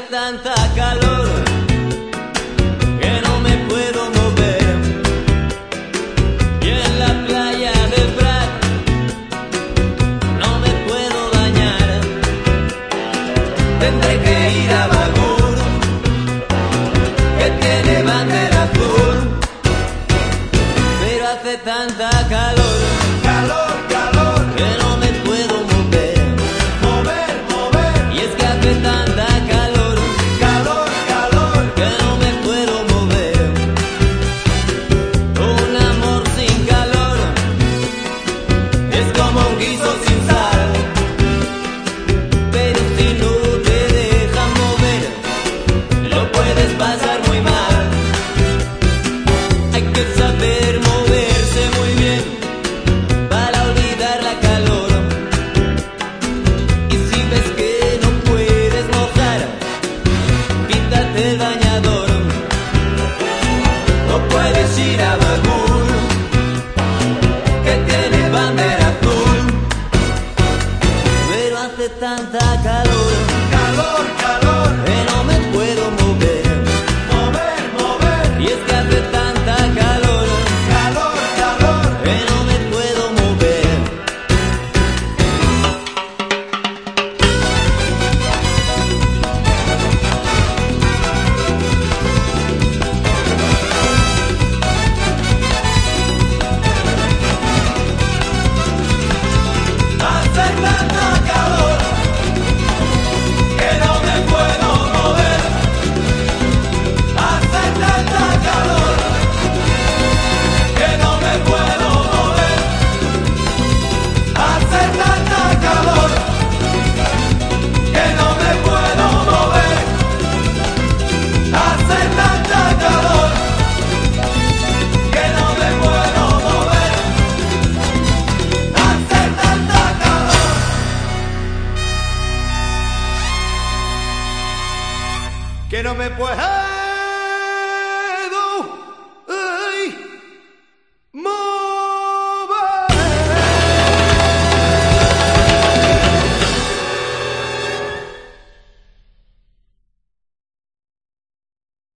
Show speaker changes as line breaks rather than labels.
tanta calor que no me puedo mover. Y en la playa del Prat no me puedo bañar. Tendré que ir a Bagur, que tiene bandera azul. Pero hace tanta calor,
Calor, calor,
que no me puedes ir a Bagur, que tiene bandera azul. Pero hace tanta calor
calor, calor.
que no me puedo mover.
Mover, mover.
Y es que hace tanta
Que no me puedo.